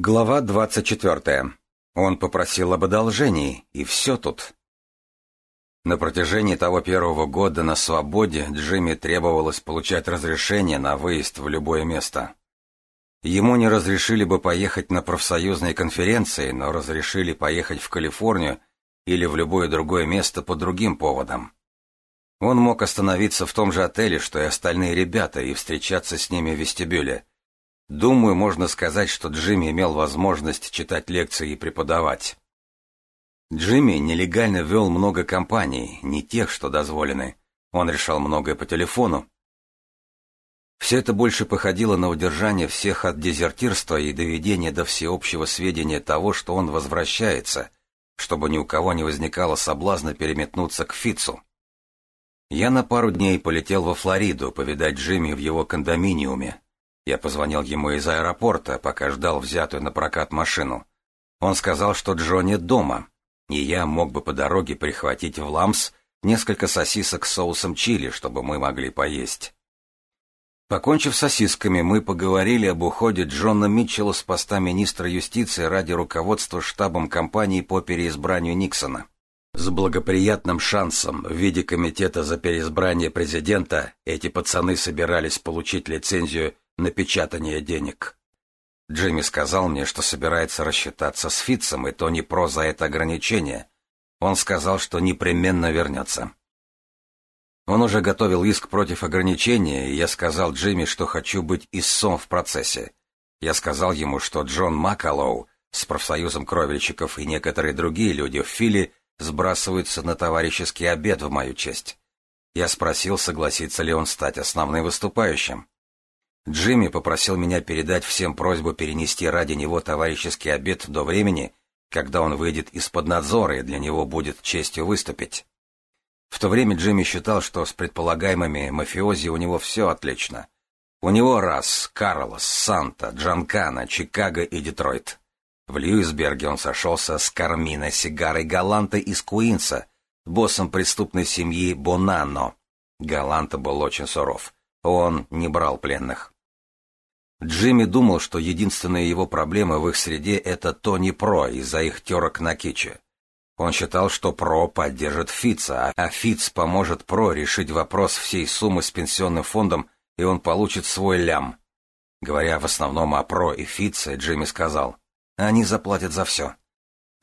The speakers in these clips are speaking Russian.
Глава двадцать четвертая. Он попросил об одолжении, и все тут. На протяжении того первого года на свободе Джимми требовалось получать разрешение на выезд в любое место. Ему не разрешили бы поехать на профсоюзные конференции, но разрешили поехать в Калифорнию или в любое другое место по другим поводам. Он мог остановиться в том же отеле, что и остальные ребята, и встречаться с ними в вестибюле – Думаю, можно сказать, что Джимми имел возможность читать лекции и преподавать. Джимми нелегально вел много компаний, не тех, что дозволены. Он решал многое по телефону. Все это больше походило на удержание всех от дезертирства и доведение до всеобщего сведения того, что он возвращается, чтобы ни у кого не возникало соблазна переметнуться к Фицу. Я на пару дней полетел во Флориду повидать Джимми в его кондоминиуме, я позвонил ему из аэропорта, пока ждал взятую на прокат машину. Он сказал, что Джо нет дома, и я мог бы по дороге прихватить в Ламс несколько сосисок с соусом чили, чтобы мы могли поесть. Покончив сосисками, мы поговорили об уходе Джона Митчелла с поста министра юстиции ради руководства штабом компании по переизбранию Никсона. С благоприятным шансом в виде комитета за переизбрание президента эти пацаны собирались получить лицензию Напечатание денег. Джимми сказал мне, что собирается рассчитаться с Фитцем, и то не Про за это ограничение. Он сказал, что непременно вернется. Он уже готовил иск против ограничения, и я сказал Джимми, что хочу быть истцом в процессе. Я сказал ему, что Джон Макалоу с профсоюзом кровельщиков и некоторые другие люди в Филе сбрасываются на товарищеский обед в мою честь. Я спросил, согласится ли он стать основным выступающим. Джимми попросил меня передать всем просьбу перенести ради него товарищеский обед до времени, когда он выйдет из-под надзора и для него будет честью выступить. В то время Джимми считал, что с предполагаемыми мафиози у него все отлично. У него раз, Карлос, Санта, Джанкана, Чикаго и Детройт. В Льюисберге он сошелся с Кармино Сигарой Галанта из Куинса, боссом преступной семьи Бонано. Галанта был очень суров. Он не брал пленных. Джимми думал, что единственная его проблема в их среде — это Тони Про из-за их терок на киче. Он считал, что Про поддержит Фица, а Фиц поможет Про решить вопрос всей суммы с пенсионным фондом, и он получит свой лям. Говоря в основном о Про и Фице, Джимми сказал, «Они заплатят за все».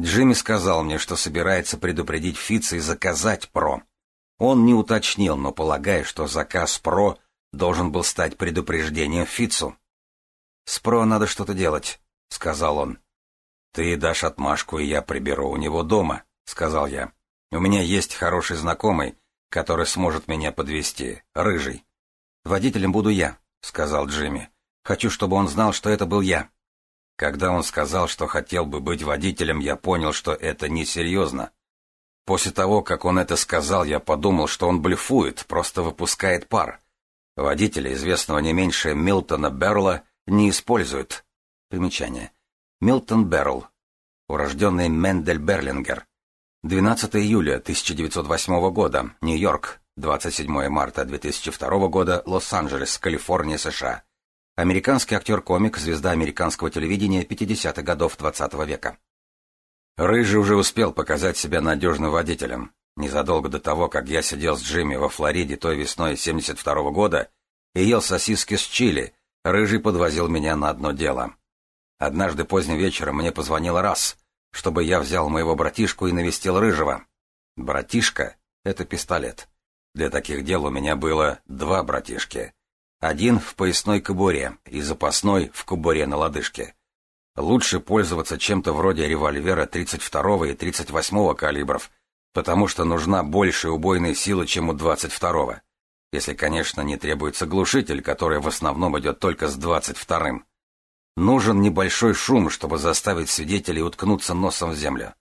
Джимми сказал мне, что собирается предупредить Фица и заказать Про. Он не уточнил, но полагая, что заказ Про должен был стать предупреждением Фицу. Спро надо что-то делать», — сказал он. «Ты дашь отмашку, и я приберу у него дома», — сказал я. «У меня есть хороший знакомый, который сможет меня подвести, рыжий». «Водителем буду я», — сказал Джимми. «Хочу, чтобы он знал, что это был я». Когда он сказал, что хотел бы быть водителем, я понял, что это несерьезно. После того, как он это сказал, я подумал, что он блефует, просто выпускает пар. Водителя, известного не меньше Милтона Берла, — не используют. Примечание. Милтон Берл. Урожденный Мендель Берлингер. 12 июля 1908 года. Нью-Йорк. 27 марта 2002 года. Лос-Анджелес, Калифорния, США. Американский актер-комик, звезда американского телевидения 50-х годов 20 -го века. Рыжий уже успел показать себя надежным водителем. Незадолго до того, как я сидел с Джимми во Флориде той весной 72 -го года и ел сосиски с чили – Рыжий подвозил меня на одно дело. Однажды поздним вечером мне позвонил раз, чтобы я взял моего братишку и навестил Рыжего. Братишка — это пистолет. Для таких дел у меня было два братишки. Один в поясной кобуре и запасной в кобуре на лодыжке. Лучше пользоваться чем-то вроде револьвера 32 и 38 калибров, потому что нужна большая убойная сила, чем у 22. -го если, конечно, не требуется глушитель, который в основном идет только с 22-м. Нужен небольшой шум, чтобы заставить свидетелей уткнуться носом в землю.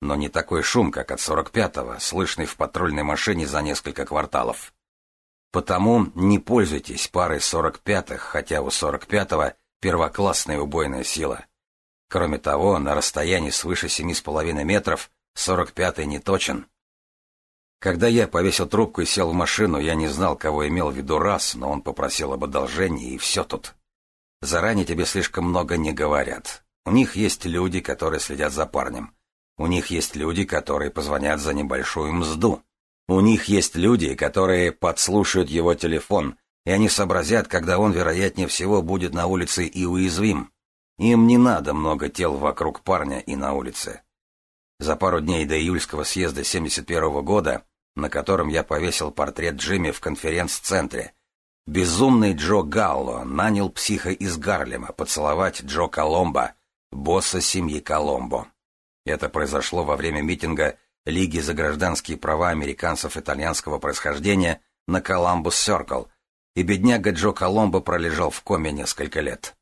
Но не такой шум, как от 45-го, слышный в патрульной машине за несколько кварталов. Потому не пользуйтесь парой 45-х, хотя у 45-го первоклассная убойная сила. Кроме того, на расстоянии свыше 7,5 метров 45-й не точен. Когда я повесил трубку и сел в машину, я не знал, кого имел в виду раз, но он попросил об одолжении, и все тут. Заранее тебе слишком много не говорят. У них есть люди, которые следят за парнем. У них есть люди, которые позвонят за небольшую мзду. У них есть люди, которые подслушают его телефон, и они сообразят, когда он, вероятнее всего, будет на улице и уязвим. Им не надо много тел вокруг парня и на улице. За пару дней до июльского съезда 71 -го года на котором я повесил портрет Джимми в конференц-центре. Безумный Джо Галло нанял психа из Гарлема поцеловать Джо Коломбо, босса семьи Коломбо. Это произошло во время митинга Лиги за гражданские права американцев итальянского происхождения на Коламбус-Серкл, и бедняга Джо Коломбо пролежал в коме несколько лет.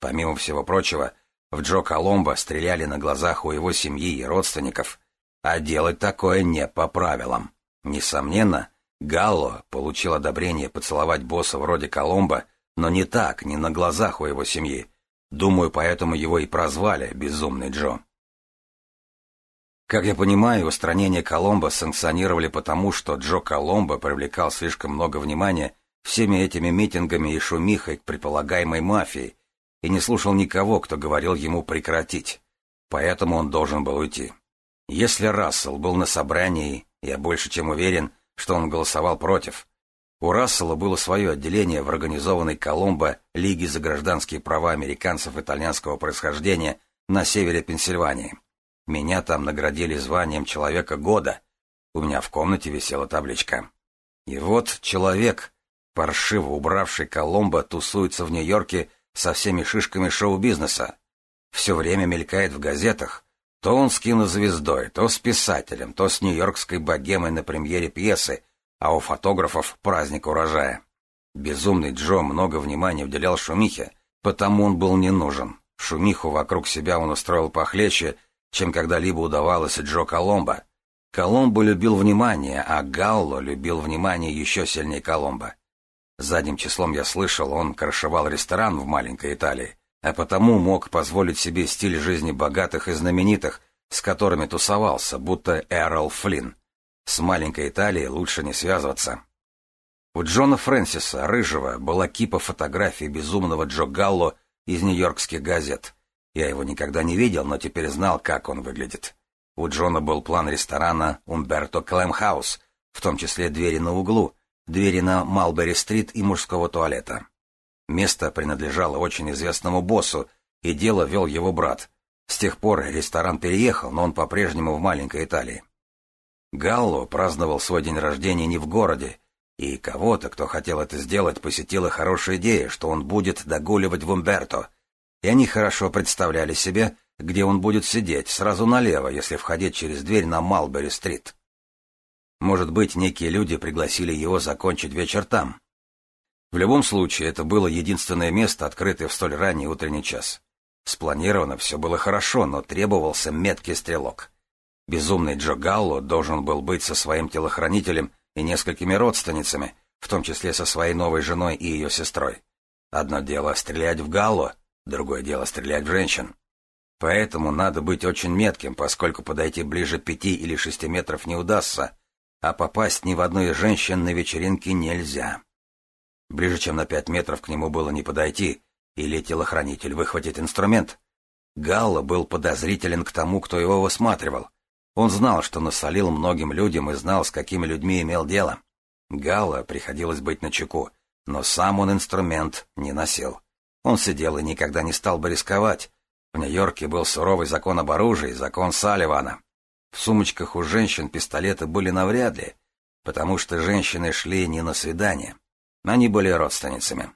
Помимо всего прочего, в Джо Коломбо стреляли на глазах у его семьи и родственников, а делать такое не по правилам. Несомненно, Галло получил одобрение поцеловать босса вроде Коломба, но не так, не на глазах у его семьи. Думаю, поэтому его и прозвали «Безумный Джо». Как я понимаю, устранение Коломба санкционировали потому, что Джо Коломба привлекал слишком много внимания всеми этими митингами и шумихой к предполагаемой мафии и не слушал никого, кто говорил ему прекратить. Поэтому он должен был уйти. Если Рассел был на собрании я больше чем уверен, что он голосовал против. У Рассела было свое отделение в организованной Коломбо Лиге за гражданские права американцев итальянского происхождения на севере Пенсильвании. Меня там наградили званием Человека года. У меня в комнате висела табличка. И вот человек, паршиво убравший Коломбо, тусуется в Нью-Йорке со всеми шишками шоу-бизнеса. Все время мелькает в газетах, то он скинул звездой, то с писателем, то с нью-йоркской богемой на премьере пьесы, а у фотографов праздник урожая. Безумный Джо много внимания уделял шумихе, потому он был не нужен. Шумиху вокруг себя он устроил похлеще, чем когда-либо удавалось Джо Коломбо. Коломбо любил внимание, а Галло любил внимание еще сильнее Коломбо. Задним числом я слышал, он крышевал ресторан в маленькой Италии, а потому мог позволить себе стиль жизни богатых и знаменитых, с которыми тусовался, будто Эрл Флинн. С маленькой Италией лучше не связываться. У Джона Фрэнсиса, Рыжего, была кипа фотографий безумного Джо Галло из нью-йоркских газет. Я его никогда не видел, но теперь знал, как он выглядит. У Джона был план ресторана «Умберто Клэмхаус», в том числе двери на углу, двери на Малбери-стрит и мужского туалета. Место принадлежало очень известному боссу, и дело вел его брат. С тех пор ресторан переехал, но он по-прежнему в маленькой Италии. Галло праздновал свой день рождения не в городе, и кого-то, кто хотел это сделать, посетила хорошая идея, что он будет догуливать в Умберто, и они хорошо представляли себе, где он будет сидеть, сразу налево, если входить через дверь на Малбери-стрит. Может быть, некие люди пригласили его закончить вечер там, в любом случае, это было единственное место, открытое в столь ранний утренний час. Спланировано все было хорошо, но требовался меткий стрелок. Безумный Джо Галло должен был быть со своим телохранителем и несколькими родственницами, в том числе со своей новой женой и ее сестрой. Одно дело стрелять в Галло, другое дело стрелять в женщин. Поэтому надо быть очень метким, поскольку подойти ближе пяти или шести метров не удастся, а попасть ни в одну из женщин на вечеринке нельзя. Ближе, чем на пять метров к нему было не подойти, или телохранитель выхватит инструмент. Галла был подозрителен к тому, кто его высматривал. Он знал, что насолил многим людям и знал, с какими людьми имел дело. Галла приходилось быть начеку, но сам он инструмент не носил. Он сидел и никогда не стал бы рисковать. В Нью-Йорке был суровый закон об оружии, закон Салливана. В сумочках у женщин пистолеты были навряд ли, потому что женщины шли не на свидание. Они были родственницами.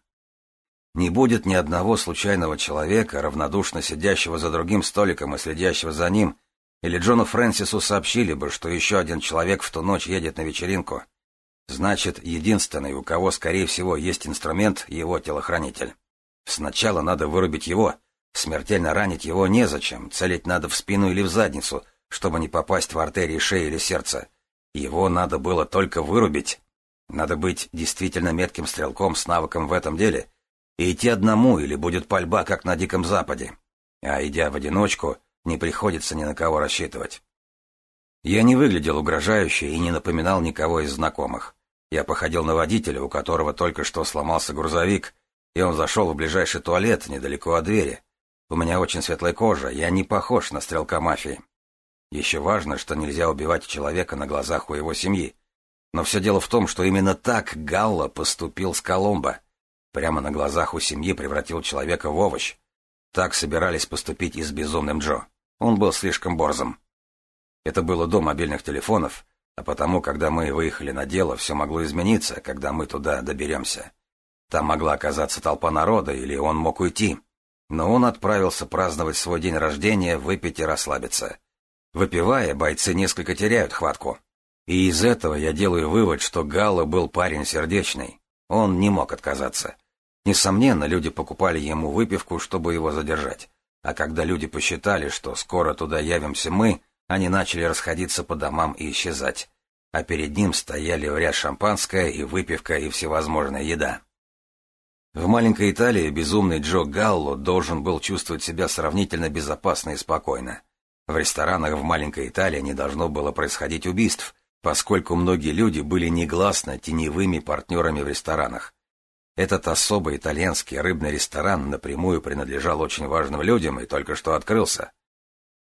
Не будет ни одного случайного человека, равнодушно сидящего за другим столиком и следящего за ним, или Джону Фрэнсису сообщили бы, что еще один человек в ту ночь едет на вечеринку. Значит, единственный, у кого, скорее всего, есть инструмент, его телохранитель. Сначала надо вырубить его. Смертельно ранить его незачем, целить надо в спину или в задницу, чтобы не попасть в артерии шеи или сердца. Его надо было только вырубить. Надо быть действительно метким стрелком с навыком в этом деле и идти одному, или будет пальба, как на Диком Западе. А идя в одиночку, не приходится ни на кого рассчитывать. Я не выглядел угрожающе и не напоминал никого из знакомых. Я походил на водителя, у которого только что сломался грузовик, и он зашел в ближайший туалет недалеко от двери. У меня очень светлая кожа, я не похож на стрелка мафии. Еще важно, что нельзя убивать человека на глазах у его семьи. Но все дело в том, что именно так Галла поступил с Коломбо, Прямо на глазах у семьи превратил человека в овощ. Так собирались поступить и с безумным Джо. Он был слишком борзым. Это было до мобильных телефонов, а потому, когда мы выехали на дело, все могло измениться, когда мы туда доберемся. Там могла оказаться толпа народа, или он мог уйти. Но он отправился праздновать свой день рождения, выпить и расслабиться. Выпивая, бойцы несколько теряют хватку. И из этого я делаю вывод, что Галла был парень сердечный. Он не мог отказаться. Несомненно, люди покупали ему выпивку, чтобы его задержать. А когда люди посчитали, что скоро туда явимся мы, они начали расходиться по домам и исчезать. А перед ним стояли в ряд шампанское и выпивка и всевозможная еда. В маленькой Италии безумный Джо Галло должен был чувствовать себя сравнительно безопасно и спокойно. В ресторанах в маленькой Италии не должно было происходить убийств, поскольку многие люди были негласно теневыми партнерами в ресторанах. Этот особый итальянский рыбный ресторан напрямую принадлежал очень важным людям и только что открылся.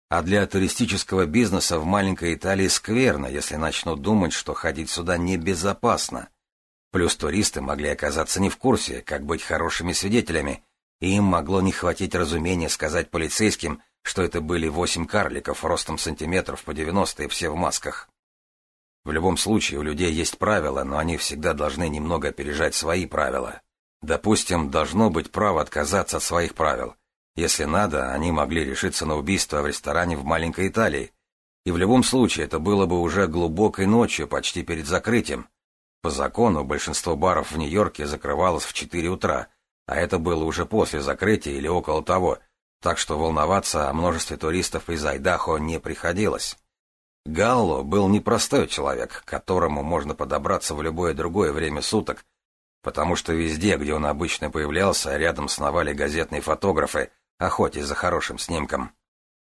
А для туристического бизнеса в маленькой Италии скверно, если начнут думать, что ходить сюда небезопасно. Плюс туристы могли оказаться не в курсе, как быть хорошими свидетелями, и им могло не хватить разумения сказать полицейским, что это были восемь карликов ростом сантиметров по девяносто и все в масках. В любом случае, у людей есть правила, но они всегда должны немного опережать свои правила. Допустим, должно быть право отказаться от своих правил. Если надо, они могли решиться на убийство в ресторане в маленькой Италии. И в любом случае, это было бы уже глубокой ночью, почти перед закрытием. По закону, большинство баров в Нью-Йорке закрывалось в 4 утра, а это было уже после закрытия или около того, так что волноваться о множестве туристов из Айдахо не приходилось. Галло был непростой человек, к которому можно подобраться в любое другое время суток, потому что везде, где он обычно появлялся, рядом сновали газетные фотографы, охотясь за хорошим снимком.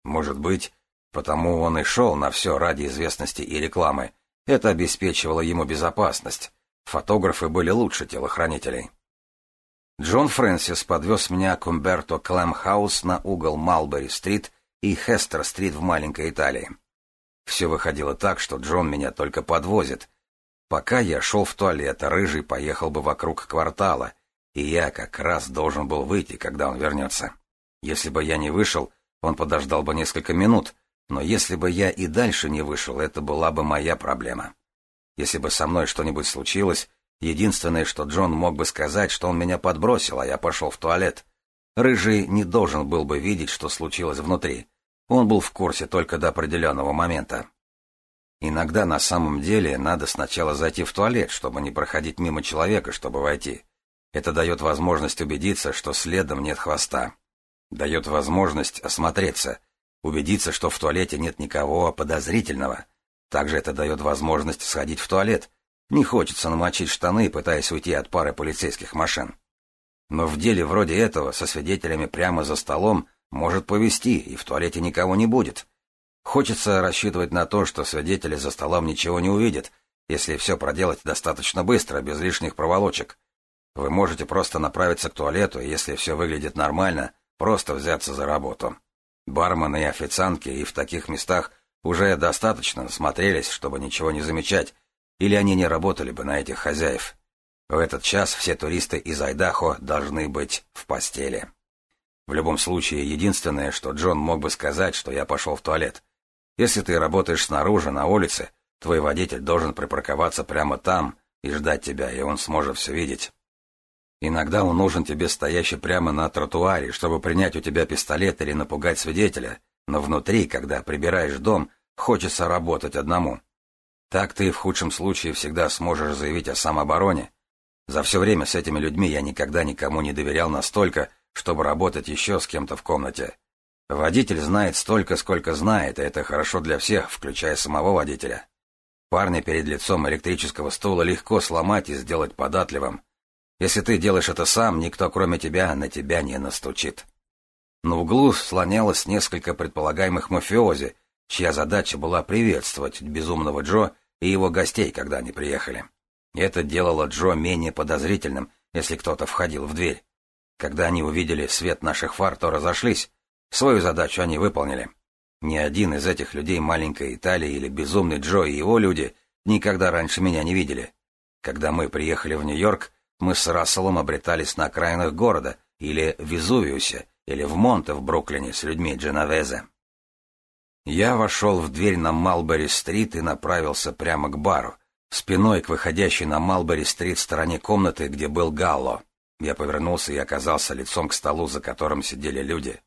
Может быть, потому он и шел на все ради известности и рекламы. Это обеспечивало ему безопасность. Фотографы были лучше телохранителей. Джон Фрэнсис подвез меня к Умберто Клэмхаус на угол Малбери-стрит и Хестер-стрит в маленькой Италии. Все выходило так, что Джон меня только подвозит. Пока я шел в туалет, а Рыжий поехал бы вокруг квартала, и я как раз должен был выйти, когда он вернется. Если бы я не вышел, он подождал бы несколько минут, но если бы я и дальше не вышел, это была бы моя проблема. Если бы со мной что-нибудь случилось, единственное, что Джон мог бы сказать, что он меня подбросил, а я пошел в туалет. Рыжий не должен был бы видеть, что случилось внутри. Он был в курсе только до определенного момента. Иногда на самом деле надо сначала зайти в туалет, чтобы не проходить мимо человека, чтобы войти. Это дает возможность убедиться, что следом нет хвоста. Дает возможность осмотреться, убедиться, что в туалете нет никого подозрительного. Также это дает возможность сходить в туалет. Не хочется намочить штаны, пытаясь уйти от пары полицейских машин. Но в деле вроде этого, со свидетелями прямо за столом, может повести, и в туалете никого не будет. Хочется рассчитывать на то, что свидетели за столом ничего не увидят, если все проделать достаточно быстро, без лишних проволочек. Вы можете просто направиться к туалету, если все выглядит нормально, просто взяться за работу. Бармены и официантки и в таких местах уже достаточно смотрелись, чтобы ничего не замечать, или они не работали бы на этих хозяев. В этот час все туристы из Айдахо должны быть в постели. В любом случае, единственное, что Джон мог бы сказать, что я пошел в туалет. Если ты работаешь снаружи, на улице, твой водитель должен припарковаться прямо там и ждать тебя, и он сможет все видеть. Иногда он нужен тебе стоящий прямо на тротуаре, чтобы принять у тебя пистолет или напугать свидетеля, но внутри, когда прибираешь дом, хочется работать одному. Так ты в худшем случае всегда сможешь заявить о самообороне. За все время с этими людьми я никогда никому не доверял настолько, чтобы работать еще с кем-то в комнате. Водитель знает столько, сколько знает, и это хорошо для всех, включая самого водителя. Парня перед лицом электрического стула легко сломать и сделать податливым. Если ты делаешь это сам, никто кроме тебя на тебя не настучит. На углу слонялось несколько предполагаемых мафиози, чья задача была приветствовать безумного Джо и его гостей, когда они приехали. Это делало Джо менее подозрительным, если кто-то входил в дверь. Когда они увидели свет наших фар, то разошлись. Свою задачу они выполнили. Ни один из этих людей маленькой Италии или безумный Джо и его люди никогда раньше меня не видели. Когда мы приехали в Нью-Йорк, мы с Расселом обретались на окраинах города, или в Везувиусе, или в Монте в Бруклине с людьми Дженовезе. Я вошел в дверь на Малбери-стрит и направился прямо к бару, спиной к выходящей на Малбери-стрит стороне комнаты, где был Галло. Я повернулся и оказался лицом к столу, за которым сидели люди.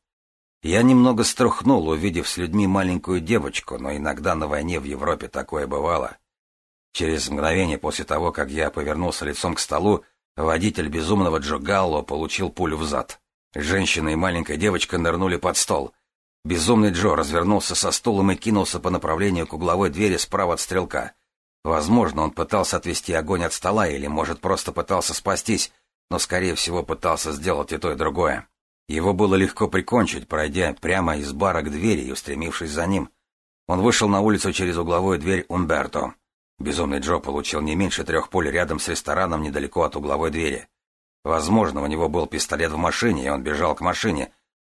Я немного струхнул, увидев с людьми маленькую девочку, но иногда на войне в Европе такое бывало. Через мгновение после того, как я повернулся лицом к столу, водитель безумного Джугалло получил пулю в зад. Женщина и маленькая девочка нырнули под стол. Безумный Джо развернулся со стулом и кинулся по направлению к угловой двери справа от стрелка. Возможно, он пытался отвести огонь от стола или, может, просто пытался спастись, но, скорее всего, пытался сделать и то, и другое. Его было легко прикончить, пройдя прямо из бара к двери и устремившись за ним. Он вышел на улицу через угловую дверь Умберто. Безумный Джо получил не меньше трех пуль рядом с рестораном недалеко от угловой двери. Возможно, у него был пистолет в машине, и он бежал к машине.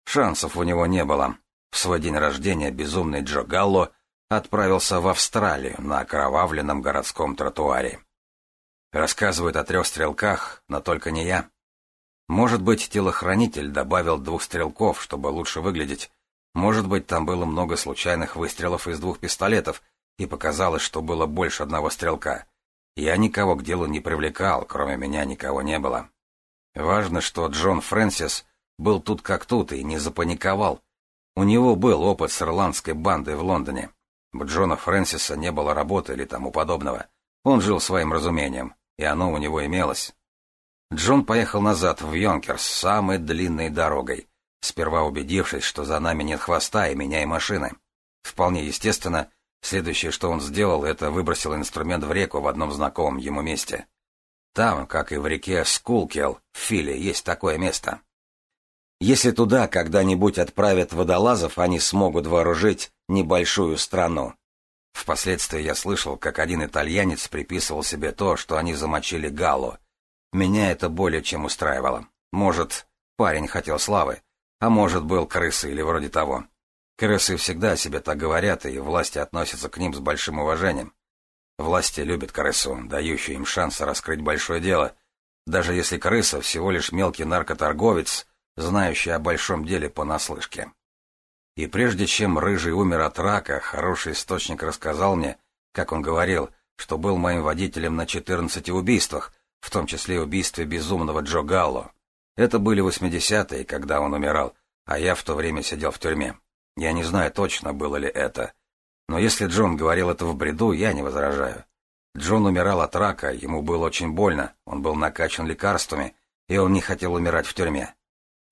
Шансов у него не было. В свой день рождения безумный Джо Галло отправился в Австралию на окровавленном городском тротуаре. Рассказывают о трех стрелках, но только не я. Может быть, телохранитель добавил двух стрелков, чтобы лучше выглядеть. Может быть, там было много случайных выстрелов из двух пистолетов, и показалось, что было больше одного стрелка. Я никого к делу не привлекал, кроме меня никого не было. Важно, что Джон Фрэнсис был тут как тут и не запаниковал. У него был опыт с ирландской бандой в Лондоне. У Джона Фрэнсиса не было работы или тому подобного. Он жил своим разумением и оно ну, у него имелось. Джон поехал назад в Йонкер с самой длинной дорогой, сперва убедившись, что за нами нет хвоста и меня и машины. Вполне естественно, следующее, что он сделал, это выбросил инструмент в реку в одном знакомом ему месте. Там, как и в реке Скулкел, в Филе, есть такое место. Если туда когда-нибудь отправят водолазов, они смогут вооружить небольшую страну. Впоследствии я слышал, как один итальянец приписывал себе то, что они замочили Галлу. Меня это более чем устраивало. Может, парень хотел славы, а может, был крысы или вроде того. Крысы всегда о себе так говорят, и власти относятся к ним с большим уважением. Власти любят крысу, дающую им шанс раскрыть большое дело, даже если крыса всего лишь мелкий наркоторговец, знающий о большом деле понаслышке. И прежде чем рыжий умер от рака, хороший источник рассказал мне, как он говорил, что был моим водителем на 14 убийствах, в том числе убийстве безумного Джо Галло. Это были 80-е, когда он умирал, а я в то время сидел в тюрьме. Я не знаю точно, было ли это. Но если Джон говорил это в бреду, я не возражаю. Джон умирал от рака, ему было очень больно, он был накачан лекарствами, и он не хотел умирать в тюрьме.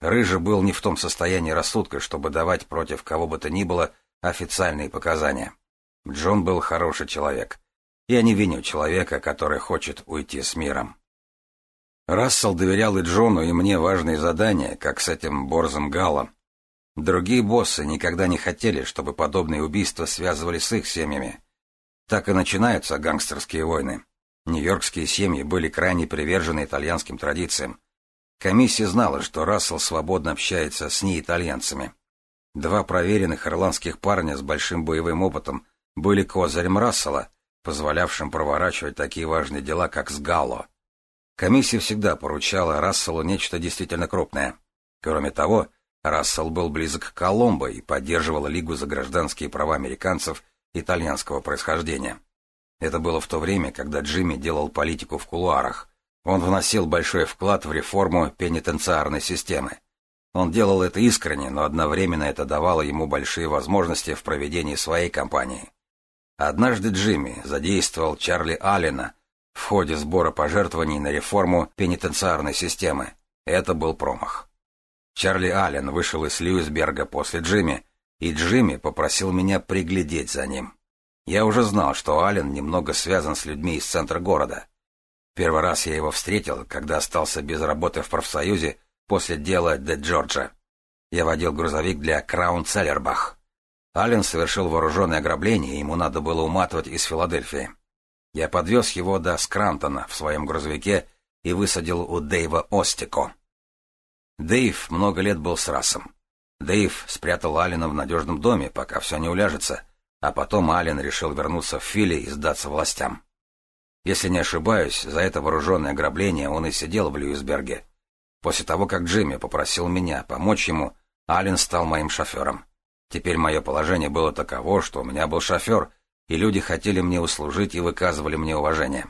Рыжий был не в том состоянии рассудка, чтобы давать против кого бы то ни было официальные показания. Джон был хороший человек. Я не виню человека, который хочет уйти с миром. Рассел доверял и Джону, и мне важные задания, как с этим Борзом Галом. Другие боссы никогда не хотели, чтобы подобные убийства связывали с их семьями. Так и начинаются гангстерские войны. Нью-Йоркские семьи были крайне привержены итальянским традициям, Комиссия знала, что Рассел свободно общается с неитальянцами. Два проверенных ирландских парня с большим боевым опытом были козырем Рассела, позволявшим проворачивать такие важные дела, как с Галло. Комиссия всегда поручала Расселу нечто действительно крупное. Кроме того, Рассел был близок к Коломбо и поддерживал Лигу за гражданские права американцев итальянского происхождения. Это было в то время, когда Джимми делал политику в кулуарах, он вносил большой вклад в реформу пенитенциарной системы. Он делал это искренне, но одновременно это давало ему большие возможности в проведении своей кампании. Однажды Джимми задействовал Чарли Аллена в ходе сбора пожертвований на реформу пенитенциарной системы. Это был промах. Чарли Аллен вышел из Льюисберга после Джимми, и Джимми попросил меня приглядеть за ним. Я уже знал, что Аллен немного связан с людьми из центра города — Первый раз я его встретил, когда остался без работы в профсоюзе после дела Де Джорджа. Я водил грузовик для Краун Целлербах. Аллен совершил вооруженное ограбление, ему надо было уматывать из Филадельфии. Я подвез его до Скрантона в своем грузовике и высадил у Дэйва Остико. Дэйв много лет был с расом. Дэйв спрятал Алина в надежном доме, пока все не уляжется, а потом Ален решил вернуться в Фили и сдаться властям. Если не ошибаюсь, за это вооруженное ограбление он и сидел в Льюисберге. После того, как Джимми попросил меня помочь ему, Аллен стал моим шофером. Теперь мое положение было таково, что у меня был шофер, и люди хотели мне услужить и выказывали мне уважение.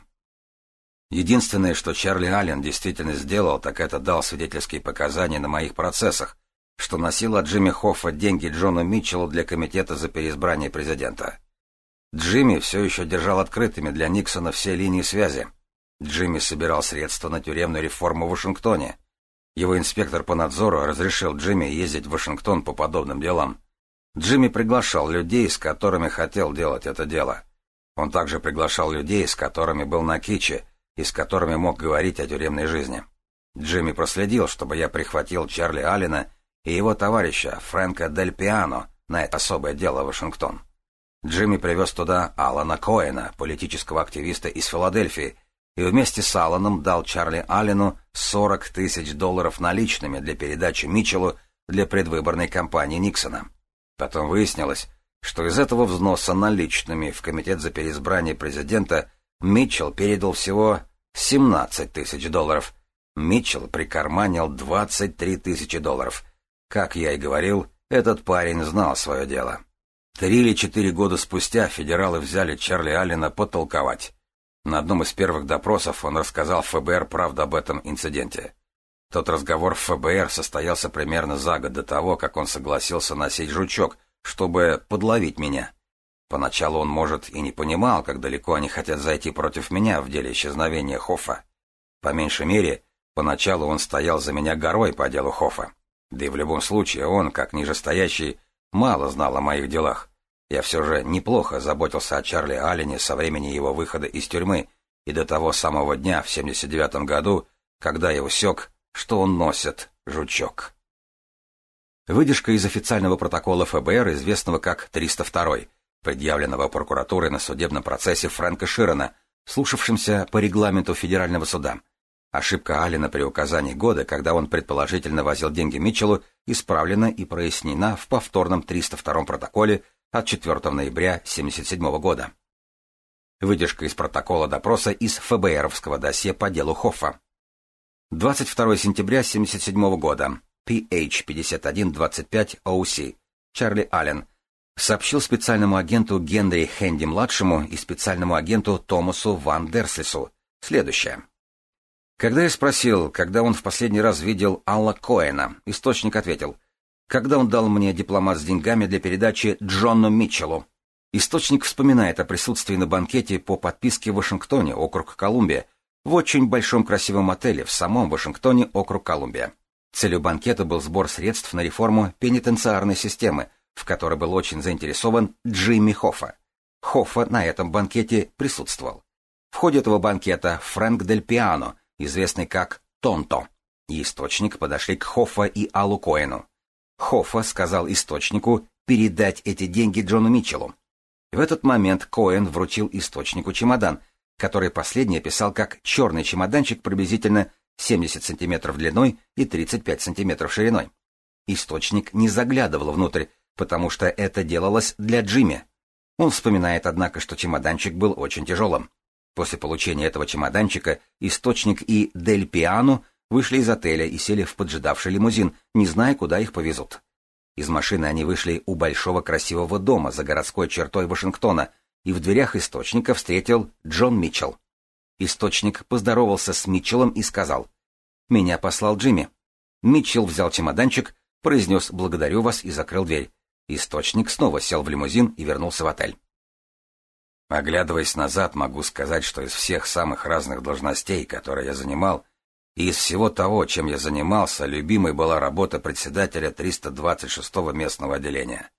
Единственное, что Чарли Аллен действительно сделал, так это дал свидетельские показания на моих процессах, что носил Джимми Хоффа деньги Джону Митчеллу для комитета за переизбрание президента. Джимми все еще держал открытыми для Никсона все линии связи. Джимми собирал средства на тюремную реформу в Вашингтоне. Его инспектор по надзору разрешил Джимми ездить в Вашингтон по подобным делам. Джимми приглашал людей, с которыми хотел делать это дело. Он также приглашал людей, с которыми был на киче и с которыми мог говорить о тюремной жизни. Джимми проследил, чтобы я прихватил Чарли Аллена и его товарища Фрэнка Дель Пиано на это особое дело в Вашингтон. Джимми привез туда Алана Коэна, политического активиста из Филадельфии, и вместе с Аланом дал Чарли Аллену 40 тысяч долларов наличными для передачи Митчеллу для предвыборной кампании Никсона. Потом выяснилось, что из этого взноса наличными в Комитет за переизбрание президента Митчелл передал всего 17 тысяч долларов. Митчелл прикарманил 23 тысячи долларов. Как я и говорил, этот парень знал свое дело. Три или четыре года спустя федералы взяли Чарли Аллена подтолковать. На одном из первых допросов он рассказал ФБР правду об этом инциденте. Тот разговор в ФБР состоялся примерно за год до того, как он согласился носить жучок, чтобы подловить меня. Поначалу он, может, и не понимал, как далеко они хотят зайти против меня в деле исчезновения Хоффа. По меньшей мере, поначалу он стоял за меня горой по делу Хоффа. Да и в любом случае он, как нижестоящий, мало знал о моих делах. Я все же неплохо заботился о Чарли Аллене со времени его выхода из тюрьмы и до того самого дня в 79 году, когда я усек, что он носит жучок. Выдержка из официального протокола ФБР, известного как 302 предъявленного прокуратурой на судебном процессе Фрэнка Широна, слушавшимся по регламенту федерального суда – Ошибка Алина при указании года, когда он предположительно возил деньги Митчеллу, исправлена и прояснена в повторном 302-м протоколе от 4 ноября 1977 года. Выдержка из протокола допроса из ФБРовского досье по делу Хоффа. 22 сентября 1977 года. PH5125OC. Чарли Аллен. Сообщил специальному агенту Генри Хэнди-младшему и специальному агенту Томасу Ван Дерслису следующее. Когда я спросил, когда он в последний раз видел Алла Коэна, источник ответил, когда он дал мне дипломат с деньгами для передачи Джону Митчеллу. Источник вспоминает о присутствии на банкете по подписке в Вашингтоне, округ Колумбия, в очень большом красивом отеле в самом Вашингтоне, округ Колумбия. Целью банкета был сбор средств на реформу пенитенциарной системы, в которой был очень заинтересован Джимми Хоффа. Хоффа на этом банкете присутствовал. В ходе этого банкета Фрэнк Дель Пиано – известный как Тонто, источник подошли к Хоффа и Аллу Коэну. Хоффа сказал источнику передать эти деньги Джону Митчеллу. В этот момент Коэн вручил источнику чемодан, который последний описал как черный чемоданчик приблизительно 70 сантиметров длиной и 35 сантиметров шириной. Источник не заглядывал внутрь, потому что это делалось для Джимми. Он вспоминает, однако, что чемоданчик был очень тяжелым. После получения этого чемоданчика источник и Дель Пиано вышли из отеля и сели в поджидавший лимузин, не зная, куда их повезут. Из машины они вышли у большого красивого дома за городской чертой Вашингтона, и в дверях источника встретил Джон Митчелл. Источник поздоровался с Митчеллом и сказал «Меня послал Джимми». Митчелл взял чемоданчик, произнес «благодарю вас» и закрыл дверь. Источник снова сел в лимузин и вернулся в отель. Оглядываясь назад, могу сказать, что из всех самых разных должностей, которые я занимал, и из всего того, чем я занимался, любимой была работа председателя 326-го местного отделения.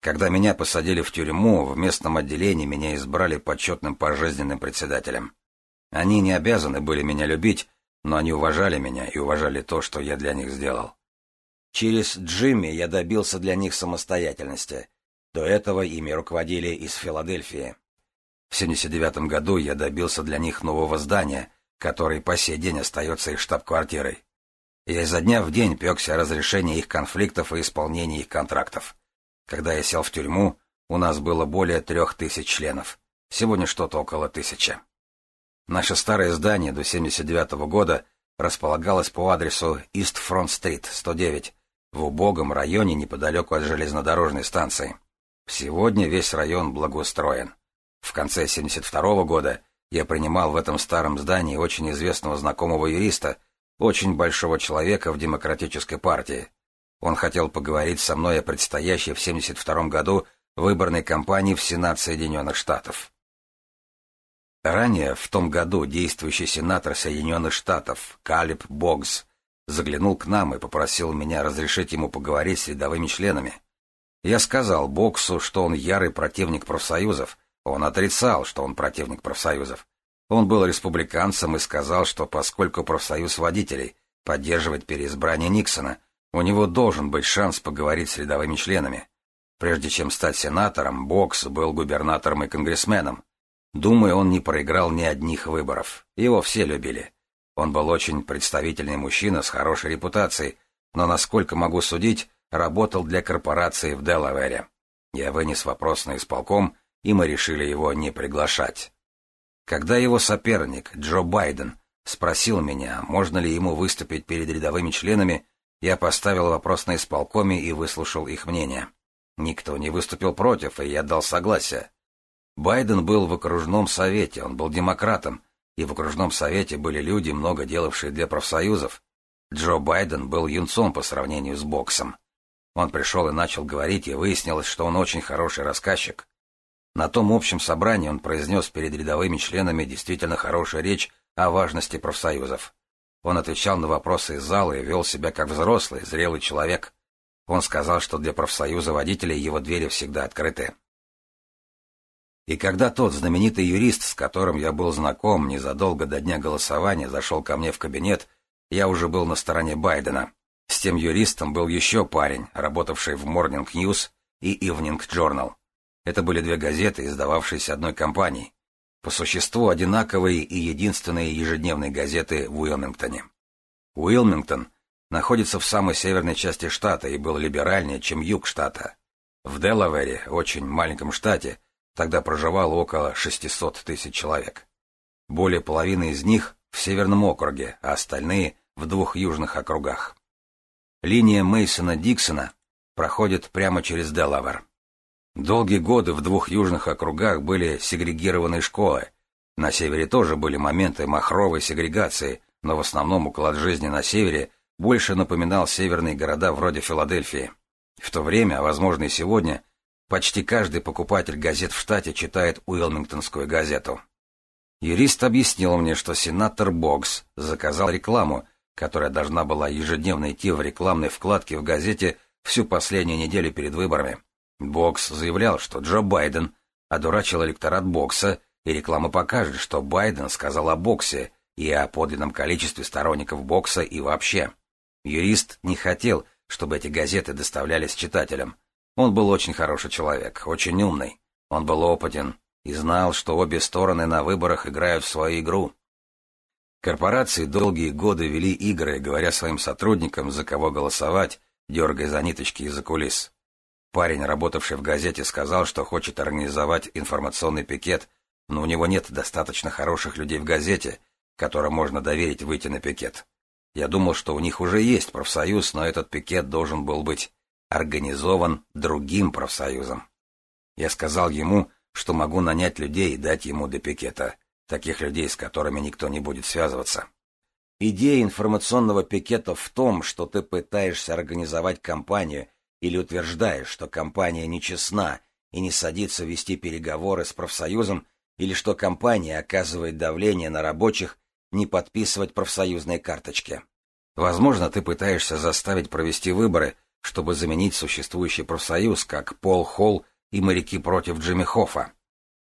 Когда меня посадили в тюрьму, в местном отделении меня избрали почетным пожизненным председателем. Они не обязаны были меня любить, но они уважали меня и уважали то, что я для них сделал. Через Джимми я добился для них самостоятельности. До этого ими руководили из Филадельфии. В 79 году я добился для них нового здания, которое по сей день остается их штаб-квартирой. Я изо дня в день пекся о разрешении их конфликтов и исполнении их контрактов. Когда я сел в тюрьму, у нас было более трех тысяч членов. Сегодня что-то около тысячи. Наше старое здание до 79 -го года располагалось по адресу East Front Street, 109, в убогом районе неподалеку от железнодорожной станции. Сегодня весь район благоустроен. В конце 1972 года я принимал в этом старом здании очень известного знакомого юриста, очень большого человека в Демократической партии. Он хотел поговорить со мной о предстоящей в 1972 году выборной кампании в Сенат Соединенных Штатов. Ранее в том году действующий сенатор Соединенных Штатов Калиб Бокс заглянул к нам и попросил меня разрешить ему поговорить с рядовыми членами. Я сказал Боксу, что он ярый противник профсоюзов, он отрицал, что он противник профсоюзов. Он был республиканцем и сказал, что поскольку профсоюз водителей поддерживает переизбрание Никсона, у него должен быть шанс поговорить с рядовыми членами. Прежде чем стать сенатором, Бокс был губернатором и конгрессменом. Думаю, он не проиграл ни одних выборов. Его все любили. Он был очень представительный мужчина с хорошей репутацией, но, насколько могу судить, работал для корпорации в Делавере. Я вынес вопрос на исполком, и мы решили его не приглашать. Когда его соперник, Джо Байден, спросил меня, можно ли ему выступить перед рядовыми членами, я поставил вопрос на исполкоме и выслушал их мнение. Никто не выступил против, и я дал согласие. Байден был в окружном совете, он был демократом, и в окружном совете были люди, много делавшие для профсоюзов. Джо Байден был юнцом по сравнению с боксом. Он пришел и начал говорить, и выяснилось, что он очень хороший рассказчик. На том общем собрании он произнес перед рядовыми членами действительно хорошую речь о важности профсоюзов. Он отвечал на вопросы из зала и вел себя как взрослый, зрелый человек. Он сказал, что для профсоюза водителей его двери всегда открыты. И когда тот знаменитый юрист, с которым я был знаком незадолго до дня голосования, зашел ко мне в кабинет, я уже был на стороне Байдена. С тем юристом был еще парень, работавший в Morning News и Evening Journal. Это были две газеты, издававшиеся одной компанией. По существу одинаковые и единственные ежедневные газеты в Уилмингтоне. Уилмингтон находится в самой северной части штата и был либеральнее, чем юг штата. В Делавере, очень маленьком штате, тогда проживало около 600 тысяч человек. Более половины из них в северном округе, а остальные в двух южных округах. Линия Мейсона-Диксона проходит прямо через Делавер. Долгие годы в двух южных округах были сегрегированные школы. На севере тоже были моменты махровой сегрегации, но в основном уклад жизни на севере больше напоминал северные города вроде Филадельфии. В то время, а возможно и сегодня, почти каждый покупатель газет в штате читает Уилмингтонскую газету. Юрист объяснил мне, что сенатор Бокс заказал рекламу, которая должна была ежедневно идти в рекламной вкладке в газете всю последнюю неделю перед выборами. Бокс заявлял, что Джо Байден а одурачил электорат бокса, и реклама покажет, что Байден сказал о боксе и о подлинном количестве сторонников бокса и вообще. Юрист не хотел, чтобы эти газеты доставлялись читателям. Он был очень хороший человек, очень умный. Он был опытен и знал, что обе стороны на выборах играют в свою игру. Корпорации долгие годы вели игры, говоря своим сотрудникам, за кого голосовать, дергая за ниточки из-за кулис. Парень, работавший в газете, сказал, что хочет организовать информационный пикет, но у него нет достаточно хороших людей в газете, которым можно доверить выйти на пикет. Я думал, что у них уже есть профсоюз, но этот пикет должен был быть организован другим профсоюзом. Я сказал ему, что могу нанять людей и дать ему до пикета, таких людей, с которыми никто не будет связываться. Идея информационного пикета в том, что ты пытаешься организовать компанию – или утверждая, что компания нечестна и не садится вести переговоры с профсоюзом, или что компания оказывает давление на рабочих не подписывать профсоюзные карточки. Возможно, ты пытаешься заставить провести выборы, чтобы заменить существующий профсоюз, как Пол Холл и моряки против Джимми Хоффа.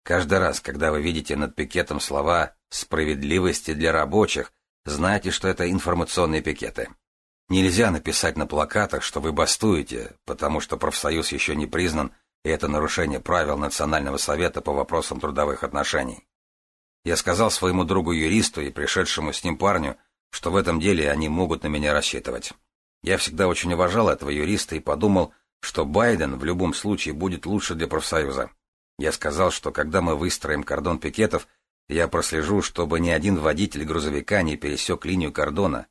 Каждый раз, когда вы видите над пикетом слова «справедливости для рабочих», знайте, что это информационные пикеты. Нельзя написать на плакатах, что вы бастуете, потому что профсоюз еще не признан, и это нарушение правил Национального совета по вопросам трудовых отношений. Я сказал своему другу-юристу и пришедшему с ним парню, что в этом деле они могут на меня рассчитывать. Я всегда очень уважал этого юриста и подумал, что Байден в любом случае будет лучше для профсоюза. Я сказал, что когда мы выстроим кордон пикетов, я прослежу, чтобы ни один водитель грузовика не пересек линию кордона,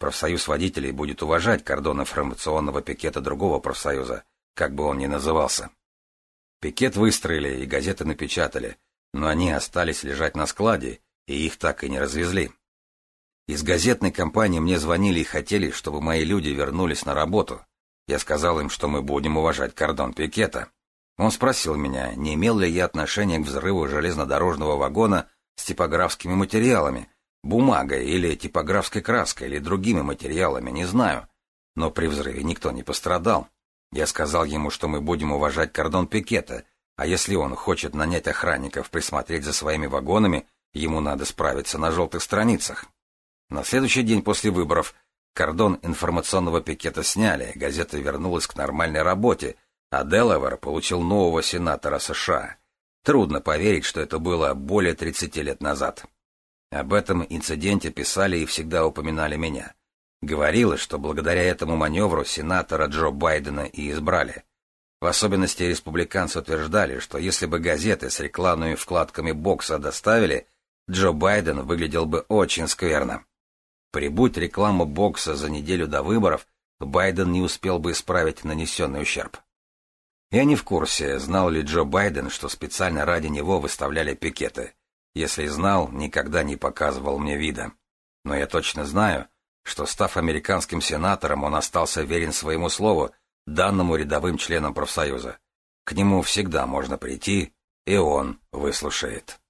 Профсоюз водителей будет уважать кордон информационного пикета другого профсоюза, как бы он ни назывался. Пикет выстроили и газеты напечатали, но они остались лежать на складе, и их так и не развезли. Из газетной компании мне звонили и хотели, чтобы мои люди вернулись на работу. Я сказал им, что мы будем уважать кордон пикета. Он спросил меня, не имел ли я отношения к взрыву железнодорожного вагона с типографскими материалами, бумагой или типографской краской или другими материалами, не знаю. Но при взрыве никто не пострадал. Я сказал ему, что мы будем уважать кордон пикета, а если он хочет нанять охранников присмотреть за своими вагонами, ему надо справиться на желтых страницах. На следующий день после выборов кордон информационного пикета сняли, газета вернулась к нормальной работе, а Делавер получил нового сенатора США. Трудно поверить, что это было более 30 лет назад. Об этом инциденте писали и всегда упоминали меня. Говорилось, что благодаря этому маневру сенатора Джо Байдена и избрали. В особенности республиканцы утверждали, что если бы газеты с рекламными вкладками бокса доставили, Джо Байден выглядел бы очень скверно. Прибудь реклама бокса за неделю до выборов, Байден не успел бы исправить нанесенный ущерб. Я не в курсе, знал ли Джо Байден, что специально ради него выставляли пикеты. Если знал, никогда не показывал мне вида. Но я точно знаю, что, став американским сенатором, он остался верен своему слову, данному рядовым членам профсоюза. К нему всегда можно прийти, и он выслушает.